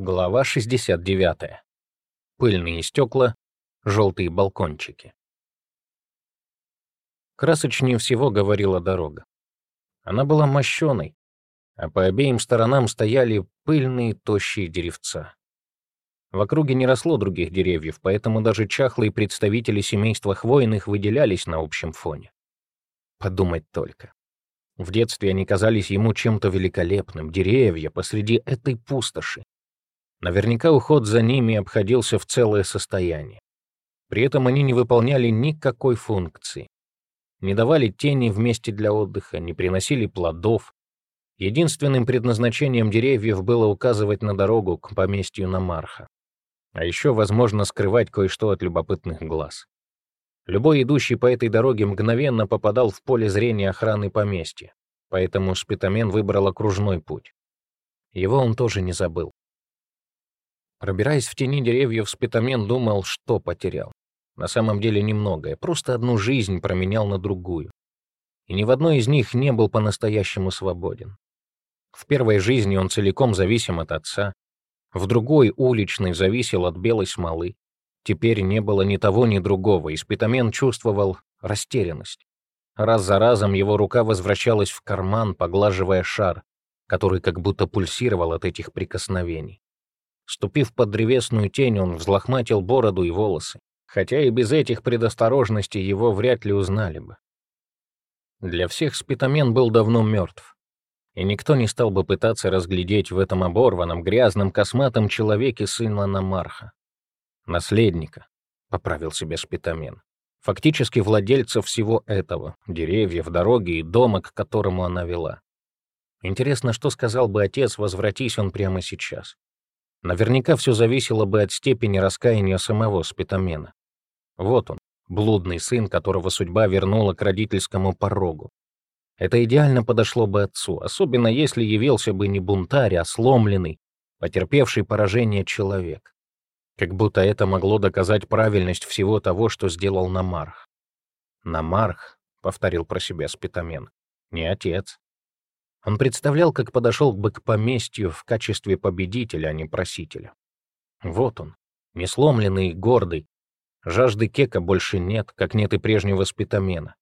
Глава 69. Пыльные стекла, желтые балкончики. Красочнее всего говорила дорога. Она была мощеной, а по обеим сторонам стояли пыльные тощие деревца. В округе не росло других деревьев, поэтому даже чахлые представители семейства хвойных выделялись на общем фоне. Подумать только. В детстве они казались ему чем-то великолепным, деревья посреди этой пустоши. Наверняка уход за ними обходился в целое состояние. При этом они не выполняли никакой функции. Не давали тени в месте для отдыха, не приносили плодов. Единственным предназначением деревьев было указывать на дорогу к поместью Намарха. А еще, возможно, скрывать кое-что от любопытных глаз. Любой идущий по этой дороге мгновенно попадал в поле зрения охраны поместья, поэтому Спитамен выбрал окружной путь. Его он тоже не забыл. Пробираясь в тени деревьев, Спитамен думал, что потерял. На самом деле немногое, просто одну жизнь променял на другую. И ни в одной из них не был по-настоящему свободен. В первой жизни он целиком зависим от отца, в другой, уличный, зависел от белой смолы. Теперь не было ни того, ни другого, и Спитамен чувствовал растерянность. Раз за разом его рука возвращалась в карман, поглаживая шар, который как будто пульсировал от этих прикосновений. Ступив под древесную тень, он взлохматил бороду и волосы, хотя и без этих предосторожностей его вряд ли узнали бы. Для всех Спитамен был давно мертв, и никто не стал бы пытаться разглядеть в этом оборванном, грязном, косматом человеке сына Намарха. Наследника, — поправил себе Спитамен. Фактически владельца всего этого — деревьев, дороги и дома, к которому она вела. Интересно, что сказал бы отец, возвратись он прямо сейчас. Наверняка все зависело бы от степени раскаяния самого Спитамена. Вот он, блудный сын, которого судьба вернула к родительскому порогу. Это идеально подошло бы отцу, особенно если явился бы не бунтарь, а сломленный, потерпевший поражение человек. Как будто это могло доказать правильность всего того, что сделал Намарх. «Намарх», — повторил про себя Спитамен, — «не отец. Он представлял, как подошел бы к поместью в качестве победителя, а не просителя. Вот он, несломленный и гордый. Жажды кека больше нет, как нет и прежнего спитамена.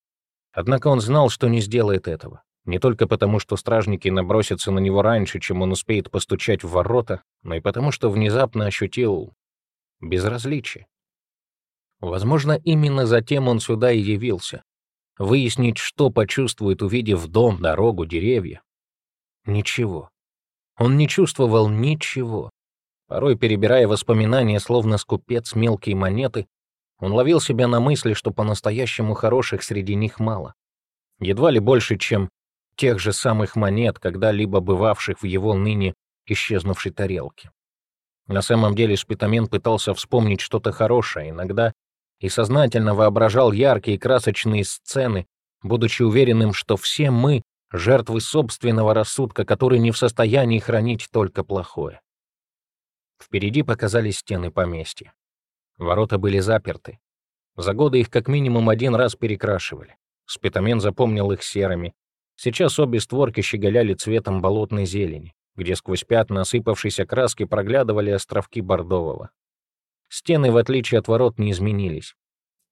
Однако он знал, что не сделает этого. Не только потому, что стражники набросятся на него раньше, чем он успеет постучать в ворота, но и потому, что внезапно ощутил безразличие. Возможно, именно затем он сюда и явился. Выяснить, что почувствует, увидев дом, дорогу, деревья. Ничего. Он не чувствовал ничего. Порой, перебирая воспоминания, словно скупец мелкие монеты, он ловил себя на мысли, что по-настоящему хороших среди них мало. Едва ли больше, чем тех же самых монет, когда-либо бывавших в его ныне исчезнувшей тарелке. На самом деле Спитамен пытался вспомнить что-то хорошее, иногда и сознательно воображал яркие красочные сцены, будучи уверенным, что все мы жертвы собственного рассудка, который не в состоянии хранить только плохое. Впереди показались стены поместья. Ворота были заперты. За годы их как минимум один раз перекрашивали. Спитамен запомнил их серыми. Сейчас обе створки щеголяли цветом болотной зелени, где сквозь пятна осыпавшейся краски проглядывали островки бордового. Стены, в отличие от ворот, не изменились.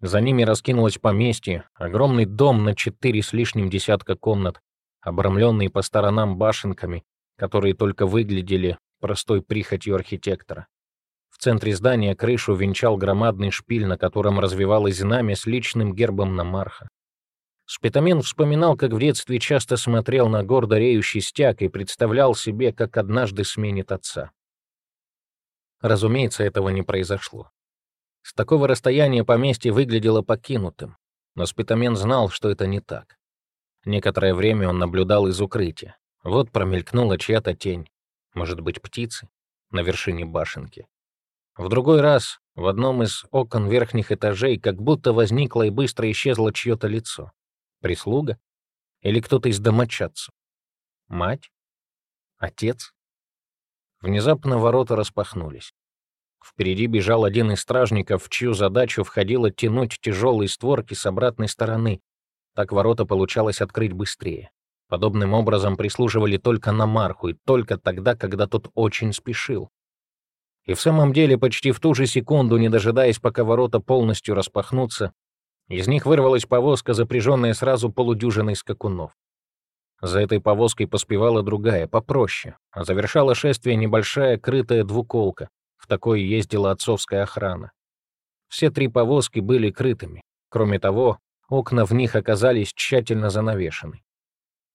За ними раскинулось поместье, огромный дом на четыре с лишним десятка комнат, обрамленные по сторонам башенками, которые только выглядели простой прихотью архитектора. В центре здания крышу венчал громадный шпиль, на котором развивалось знамя с личным гербом Намарха. Спитамен вспоминал, как в детстве часто смотрел на гордо реющий стяг и представлял себе, как однажды сменит отца. Разумеется, этого не произошло. С такого расстояния поместье выглядело покинутым, но Спитамен знал, что это не так. Некоторое время он наблюдал из укрытия. Вот промелькнула чья-то тень, может быть, птицы, на вершине башенки. В другой раз в одном из окон верхних этажей как будто возникло и быстро исчезло чье-то лицо. Прислуга? Или кто-то из домочадцев? Мать? Отец? Внезапно ворота распахнулись. Впереди бежал один из стражников, в чью задачу входило тянуть тяжелые створки с обратной стороны, так ворота получалось открыть быстрее. Подобным образом прислуживали только на Марху, и только тогда, когда тот очень спешил. И в самом деле почти в ту же секунду, не дожидаясь, пока ворота полностью распахнутся, из них вырвалась повозка, запряженная сразу полудюжиной скакунов. За этой повозкой поспевала другая, попроще, а завершала шествие небольшая крытая двуколка. В такой ездила отцовская охрана. Все три повозки были крытыми. Кроме того, окна в них оказались тщательно занавешены.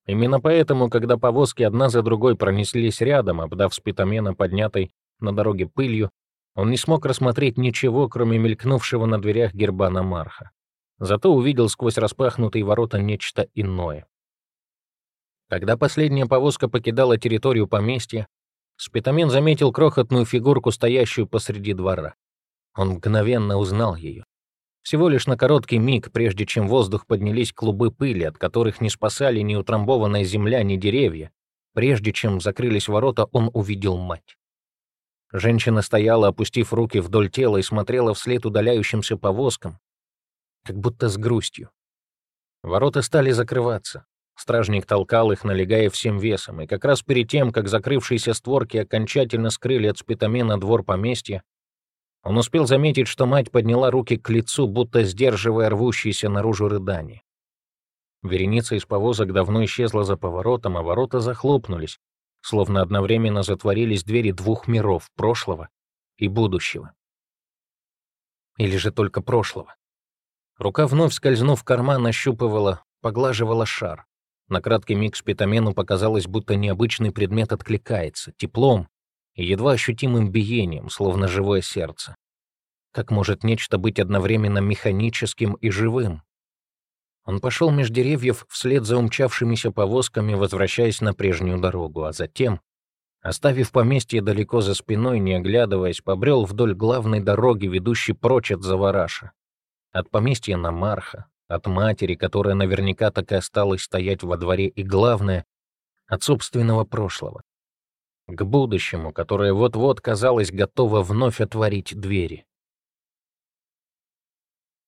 Именно поэтому, когда повозки одна за другой пронеслись рядом, обдав спитамена поднятой на дороге пылью, он не смог рассмотреть ничего, кроме мелькнувшего на дверях герба Намарха. Зато увидел сквозь распахнутые ворота нечто иное. Когда последняя повозка покидала территорию поместья, Спитамен заметил крохотную фигурку, стоящую посреди двора. Он мгновенно узнал ее. Всего лишь на короткий миг, прежде чем в воздух поднялись клубы пыли, от которых не спасали ни утрамбованная земля, ни деревья, прежде чем закрылись ворота, он увидел мать. Женщина стояла, опустив руки вдоль тела и смотрела вслед удаляющимся повозкам, как будто с грустью. Ворота стали закрываться. Стражник толкал их, налегая всем весом, и как раз перед тем, как закрывшиеся створки окончательно скрыли от спитамена двор поместья, он успел заметить, что мать подняла руки к лицу, будто сдерживая рвущиеся наружу рыдания. Вереница из повозок давно исчезла за поворотом, а ворота захлопнулись, словно одновременно затворились двери двух миров — прошлого и будущего. Или же только прошлого. Рука, вновь скользнув в карман, ощупывала, поглаживала шар. На краткий миг спитамену показалось, будто необычный предмет откликается, теплом и едва ощутимым биением, словно живое сердце. Как может нечто быть одновременно механическим и живым? Он пошел меж деревьев вслед за умчавшимися повозками, возвращаясь на прежнюю дорогу, а затем, оставив поместье далеко за спиной, не оглядываясь, побрел вдоль главной дороги, ведущей прочь от Завараша. От поместья на Марха, от матери, которая наверняка так и осталась стоять во дворе, и главное, от собственного прошлого. К будущему, которое вот-вот, казалось, готово вновь отворить двери.